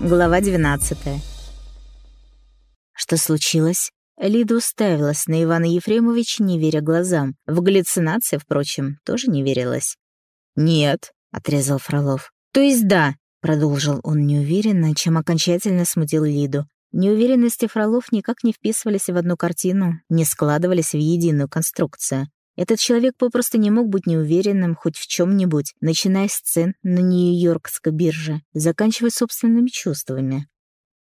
Глава 12 Что случилось? Лида уставилась на Ивана Ефремовича, не веря глазам. В галлюцинации, впрочем, тоже не верилась. «Нет», — отрезал Фролов. «То есть да», — продолжил он неуверенно, чем окончательно смутил Лиду. Неуверенности Фролов никак не вписывались в одну картину, не складывались в единую конструкцию. Этот человек попросту не мог быть неуверенным хоть в чем-нибудь, начиная с цен на Нью-Йоркской бирже, заканчивая собственными чувствами.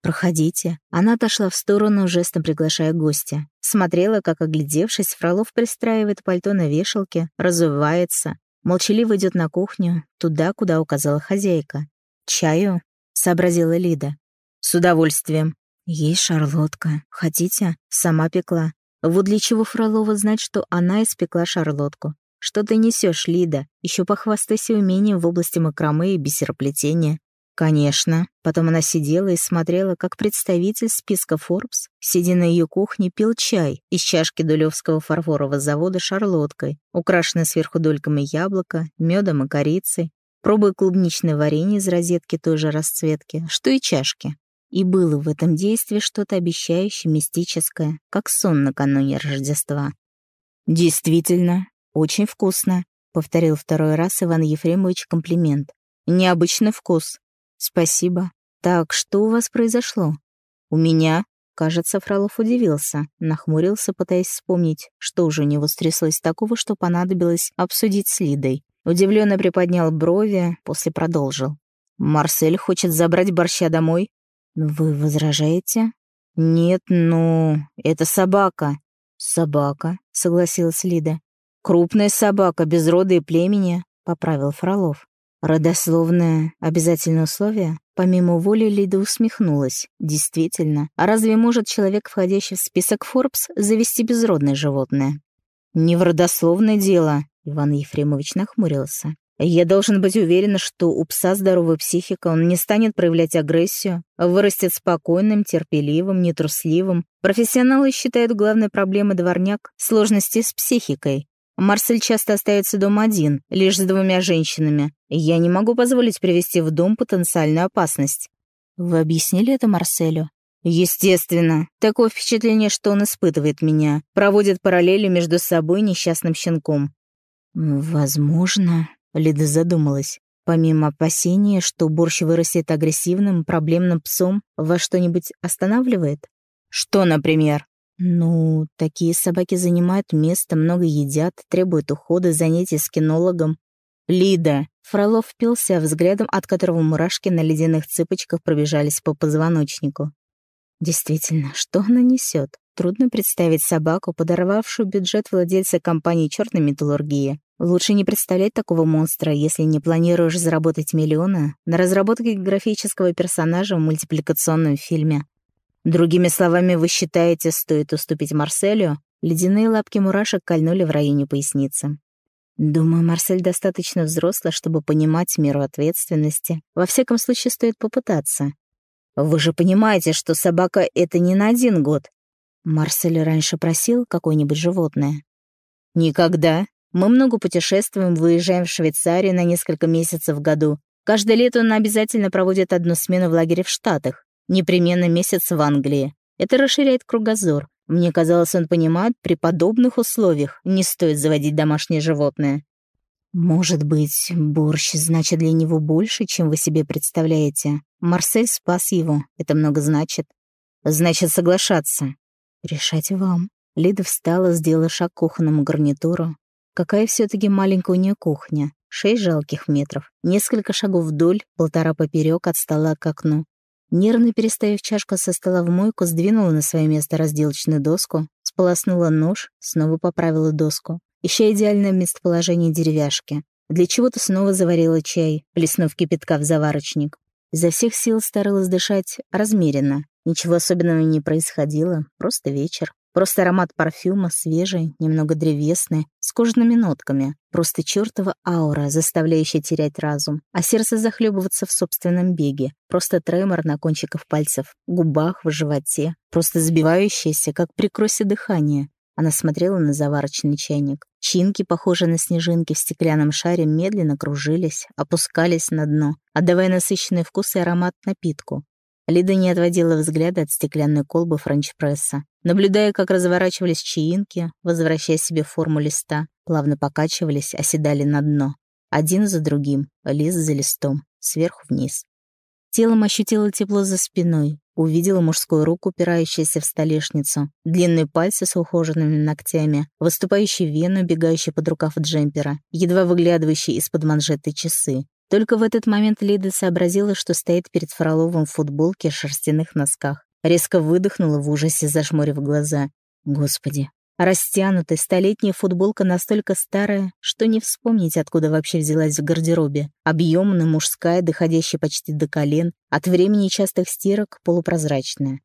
«Проходите». Она отошла в сторону, жестом приглашая гостя. Смотрела, как, оглядевшись, Фролов пристраивает пальто на вешалке, разувается, молчаливо идет на кухню, туда, куда указала хозяйка. «Чаю?» — сообразила Лида. «С удовольствием». «Есть шарлотка. Хотите?» Сама пекла. Вот для чего Фролова знать, что она испекла шарлотку. Что ты несешь, Лида? Еще похвастайся умением в области макраме и бисероплетения. Конечно. Потом она сидела и смотрела, как представитель списка Forbes, сидя на ее кухне, пил чай из чашки Дулевского фарфорового завода шарлоткой, украшенной сверху дольками яблока, медом и корицей, пробуя клубничное варенье из розетки той же расцветки, что и чашки. И было в этом действии что-то обещающее, мистическое, как сон накануне Рождества. «Действительно, очень вкусно», — повторил второй раз Иван Ефремович комплимент. «Необычный вкус. Спасибо. Так, что у вас произошло?» «У меня?» Кажется, Фролов удивился, нахмурился, пытаясь вспомнить, что уже у него стряслось такого, что понадобилось обсудить с Лидой. Удивленно приподнял брови, после продолжил. «Марсель хочет забрать борща домой, «Вы возражаете?» «Нет, ну, это собака». «Собака», — согласилась Лида. «Крупная собака, без рода и племени», — поправил Фролов. Родословное обязательное условие? Помимо воли Лида усмехнулась. Действительно, а разве может человек, входящий в список Forbes, завести безродное животное? Не в родословное дело, Иван Ефремович нахмурился. Я должен быть уверен, что у пса здоровая психика, он не станет проявлять агрессию, вырастет спокойным, терпеливым, нетрусливым. Профессионалы считают главной проблемой дворняк — сложности с психикой. Марсель часто остается дома один, лишь с двумя женщинами. Я не могу позволить привести в дом потенциальную опасность. Вы объяснили это Марселю? Естественно. Такое впечатление, что он испытывает меня, проводит параллели между собой и несчастным щенком. Возможно, Лида задумалась. Помимо опасения, что борщ вырастет агрессивным, проблемным псом, вас что-нибудь останавливает? Что, например? Ну, такие собаки занимают место, много едят, требуют ухода, занятий с кинологом. Лида! Фролов впился взглядом, от которого мурашки на ледяных цыпочках пробежались по позвоночнику. Действительно, что она несет? Трудно представить собаку, подорвавшую бюджет владельца компании «Черной металлургии». Лучше не представлять такого монстра, если не планируешь заработать миллионы на разработке графического персонажа в мультипликационном фильме. Другими словами, вы считаете, стоит уступить Марселю? Ледяные лапки мурашек кольнули в районе поясницы. Думаю, Марсель достаточно взрослый, чтобы понимать меру ответственности. Во всяком случае, стоит попытаться. Вы же понимаете, что собака — это не на один год. Марсель раньше просил какое-нибудь животное. Никогда. Мы много путешествуем, выезжаем в Швейцарию на несколько месяцев в году. Каждое лето он обязательно проводит одну смену в лагере в Штатах. Непременно месяц в Англии. Это расширяет кругозор. Мне казалось, он понимает, при подобных условиях не стоит заводить домашнее животное. Может быть, борщ значит для него больше, чем вы себе представляете. Марсель спас его, это много значит. Значит, соглашаться. Решать вам. Лида встала, сделала шаг к кухонному гарнитуру, Какая все-таки маленькая у нее кухня. Шесть жалких метров. Несколько шагов вдоль, полтора поперек от стола к окну. Нервно переставив чашку со стола в мойку, сдвинула на свое место разделочную доску, сполоснула нож, снова поправила доску, ища идеальное местоположение деревяшки. Для чего-то снова заварила чай, плеснув кипятка в заварочник. Изо всех сил старалась дышать размеренно. Ничего особенного не происходило, просто вечер. Просто аромат парфюма свежий, немного древесный, с кожаными нотками. Просто чертова аура, заставляющая терять разум, а сердце захлебываться в собственном беге. Просто тремор на кончиках пальцев, губах, в животе. Просто забивающееся, как при кросе дыхание. Она смотрела на заварочный чайник. Чинки, похожие на снежинки в стеклянном шаре, медленно кружились, опускались на дно, отдавая насыщенный вкус и аромат напитку. Лида не отводила взгляда от стеклянной колбы френч-пресса, наблюдая, как разворачивались чаинки, возвращая себе форму листа, плавно покачивались, оседали на дно. Один за другим, лист за листом, сверху вниз. Телом ощутила тепло за спиной, увидела мужскую руку, упирающуюся в столешницу, длинные пальцы с ухоженными ногтями, выступающие вену, бегающие под рукав джемпера, едва выглядывающие из-под манжеты часы. Только в этот момент Лида сообразила, что стоит перед Фроловым в футболке, шерстяных носках. Резко выдохнула в ужасе, зажмурив глаза. Господи, Растянутая столетняя футболка настолько старая, что не вспомнить, откуда вообще взялась в гардеробе. Объемная, мужская, доходящая почти до колен, от времени частых стирок полупрозрачная.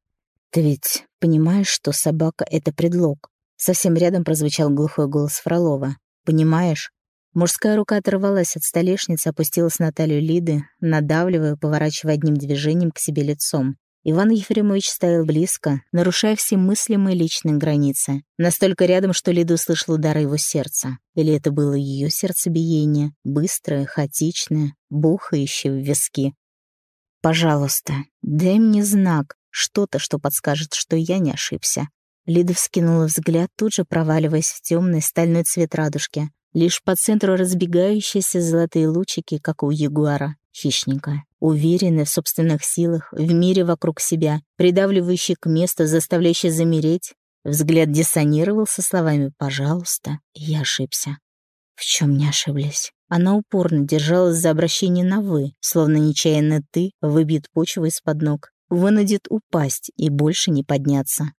«Ты ведь понимаешь, что собака — это предлог?» Совсем рядом прозвучал глухой голос Фролова. «Понимаешь?» Мужская рука оторвалась от столешницы, опустилась на талию Лиды, надавливая, поворачивая одним движением к себе лицом. Иван Ефремович стоял близко, нарушая все мыслимые личные границы. Настолько рядом, что Лида услышала удары его сердца. Или это было ее сердцебиение, быстрое, хаотичное, бухающее в виски. «Пожалуйста, дай мне знак, что-то, что подскажет, что я не ошибся». Лида вскинула взгляд, тут же проваливаясь в темный стальной цвет радужки. Лишь по центру разбегающиеся золотые лучики, как у ягуара, хищника уверенный в собственных силах, в мире вокруг себя, придавливающий к месту, заставляющий замереть. Взгляд диссонировал со словами «пожалуйста», я ошибся. В чем не ошиблись? Она упорно держалась за обращение на «вы», словно нечаянно «ты» выбьет почву из-под ног, вынудит упасть и больше не подняться.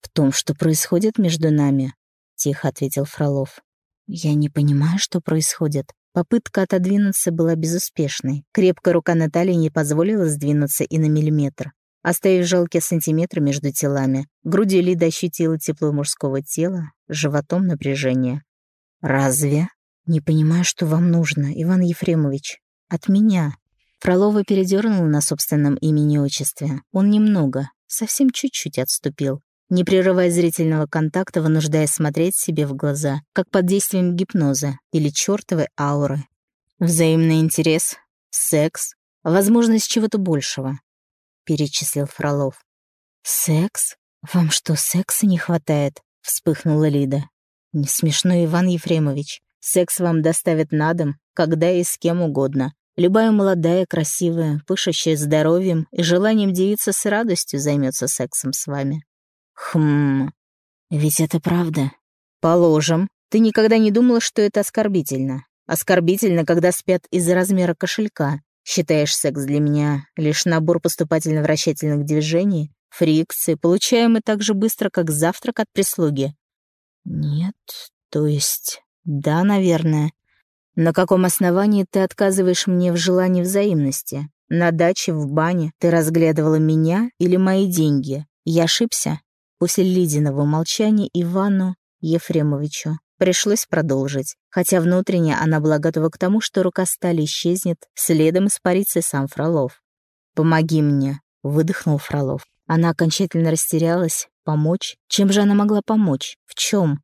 «В том, что происходит между нами», — тихо ответил Фролов. «Я не понимаю, что происходит», Попытка отодвинуться была безуспешной. Крепкая рука Натальи не позволила сдвинуться и на миллиметр. Оставив жалкие сантиметры между телами, грудью Лида ощутила тепло мужского тела, животом напряжение. «Разве?» «Не понимаю, что вам нужно, Иван Ефремович. От меня». Фролова передернула на собственном имени-отчестве. Он немного, совсем чуть-чуть отступил не прерывая зрительного контакта, вынуждая смотреть себе в глаза, как под действием гипноза или чертовой ауры. Взаимный интерес, секс, возможность чего-то большего, перечислил Фролов. Секс? Вам что, секса не хватает? вспыхнула Лида. Не смешно, Иван Ефремович. Секс вам доставят на дом, когда и с кем угодно. Любая молодая, красивая, пышущая здоровьем и желанием девица с радостью займется сексом с вами. Хм, ведь это правда. Положим, ты никогда не думала, что это оскорбительно. Оскорбительно, когда спят из-за размера кошелька. Считаешь секс для меня лишь набор поступательно-вращательных движений, фрикции, получаемый так же быстро, как завтрак от прислуги? Нет, то есть... Да, наверное. На каком основании ты отказываешь мне в желании взаимности? На даче, в бане ты разглядывала меня или мои деньги? Я ошибся? После Лидиного молчания Ивану Ефремовичу пришлось продолжить, хотя внутренне она была готова к тому, что рука стали исчезнет, следом испарится сам Фролов. «Помоги мне», — выдохнул Фролов. Она окончательно растерялась. Помочь? Чем же она могла помочь? В чем?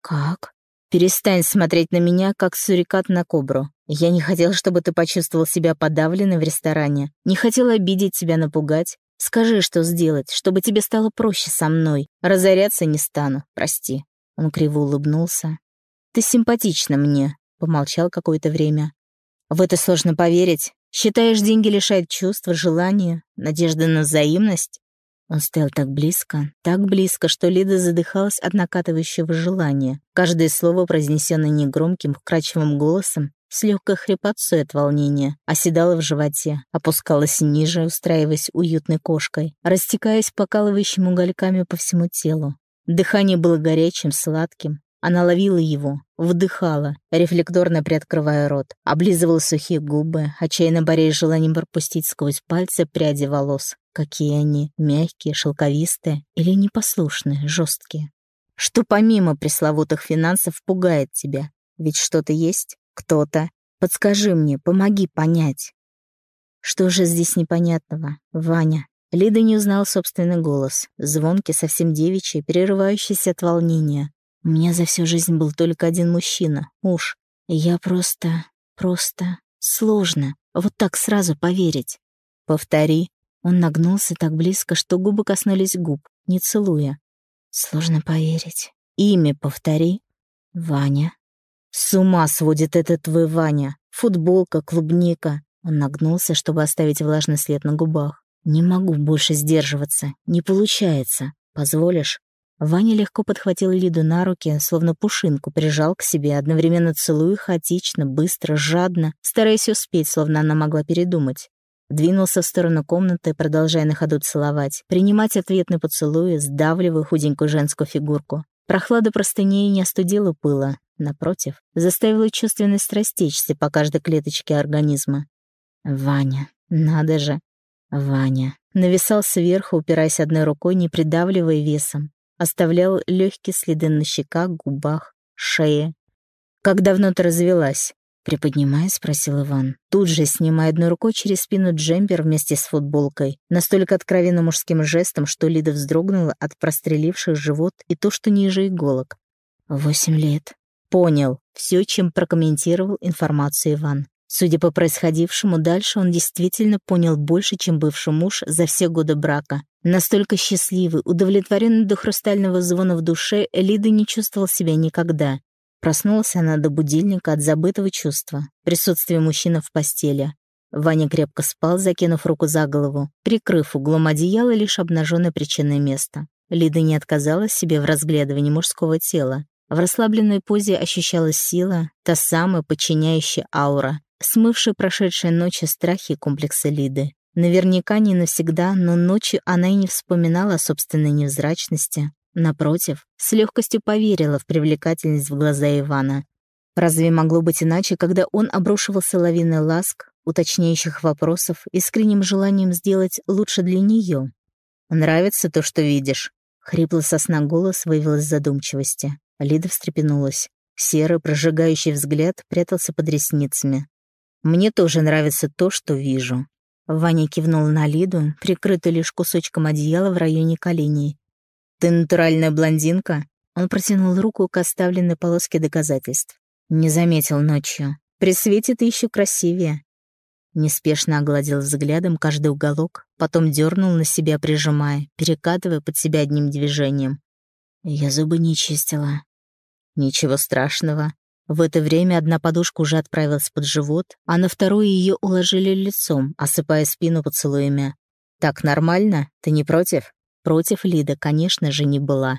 «Как?» «Перестань смотреть на меня, как сурикат на кобру. Я не хотел, чтобы ты почувствовал себя подавленной в ресторане. Не хотел обидеть тебя, напугать. Скажи, что сделать, чтобы тебе стало проще со мной. Разоряться не стану, прости». Он криво улыбнулся. «Ты симпатична мне», — помолчал какое-то время. «В это сложно поверить. Считаешь, деньги лишают чувства, желания, надежды на взаимность?» Он стоял так близко, так близко, что Лида задыхалась от накатывающего желания. Каждое слово, произнесенное негромким, вкрадчивым голосом, с легкой хрипотцой от волнения, оседала в животе, опускалась ниже, устраиваясь уютной кошкой, растекаясь покалывающими угольками по всему телу. Дыхание было горячим, сладким. Она ловила его, вдыхала, рефлекторно приоткрывая рот, облизывала сухие губы, отчаянно борясь желанием пропустить сквозь пальцы пряди волос. Какие они, мягкие, шелковистые или непослушные, жесткие. Что помимо пресловутых финансов пугает тебя? Ведь что-то есть? Кто-то. Подскажи мне, помоги понять. Что же здесь непонятного, Ваня? Лида не узнал собственный голос, звонкий, совсем девичий, перерывающийся от волнения. У меня за всю жизнь был только один мужчина, муж. И я просто... просто... сложно. Вот так сразу поверить. Повтори. Он нагнулся так близко, что губы коснулись губ, не целуя. Сложно поверить. Имя повтори. Ваня. С ума сводит этот твой Ваня. Футболка, клубника. Он нагнулся, чтобы оставить влажный след на губах. Не могу больше сдерживаться. Не получается. Позволишь? Ваня легко подхватил Лиду на руки, словно пушинку, прижал к себе, одновременно целуя хаотично, быстро, жадно, стараясь успеть, словно она могла передумать. Двинулся в сторону комнаты, продолжая на ходу целовать, принимать ответный поцелуй, сдавливая худенькую женскую фигурку. Прохлада простыней не остудила пыла, напротив, заставила чувственность растечься по каждой клеточке организма. Ваня, надо же. Ваня нависал сверху, упираясь одной рукой, не придавливая весом оставлял легкие следы на щеках, губах, шее. «Как давно ты развелась?» Приподнимая, спросил Иван, тут же снимая одной рукой через спину джемпер вместе с футболкой, настолько откровенно мужским жестом, что Лида вздрогнула от простреливших живот и то, что ниже иголок. «Восемь лет». «Понял. Все, чем прокомментировал информацию Иван. Судя по происходившему дальше, он действительно понял больше, чем бывший муж за все годы брака. Настолько счастливый, удовлетворенный до хрустального звона в душе, Лида не чувствовал себя никогда. Проснулась она до будильника от забытого чувства, присутствия мужчины в постели. Ваня крепко спал, закинув руку за голову, прикрыв углом одеяла лишь обнаженное причинное место. Лида не отказалась себе в разглядывании мужского тела. В расслабленной позе ощущалась сила, та самая подчиняющая аура, смывший прошедшие ночи страхи и комплексы Лиды. Наверняка не навсегда, но ночью она и не вспоминала о собственной невзрачности. Напротив, с легкостью поверила в привлекательность в глаза Ивана. Разве могло быть иначе, когда он обрушивался лавиной ласк, уточняющих вопросов, искренним желанием сделать лучше для нее? «Нравится то, что видишь?» Хрипло сосна голос вывел из задумчивости. Лида встрепенулась. Серый, прожигающий взгляд прятался под ресницами. Мне тоже нравится то, что вижу». Ваня кивнул на Лиду, прикрытую лишь кусочком одеяла в районе коленей. «Ты натуральная блондинка?» Он протянул руку к оставленной полоске доказательств. Не заметил ночью. При свете ты еще красивее. Неспешно огладил взглядом каждый уголок, потом дернул на себя, прижимая, перекатывая под себя одним движением. Я зубы не чистила. Ничего страшного. В это время одна подушка уже отправилась под живот, а на вторую ее уложили лицом, осыпая спину поцелуями. «Так нормально? Ты не против?» Против Лида, конечно же, не была.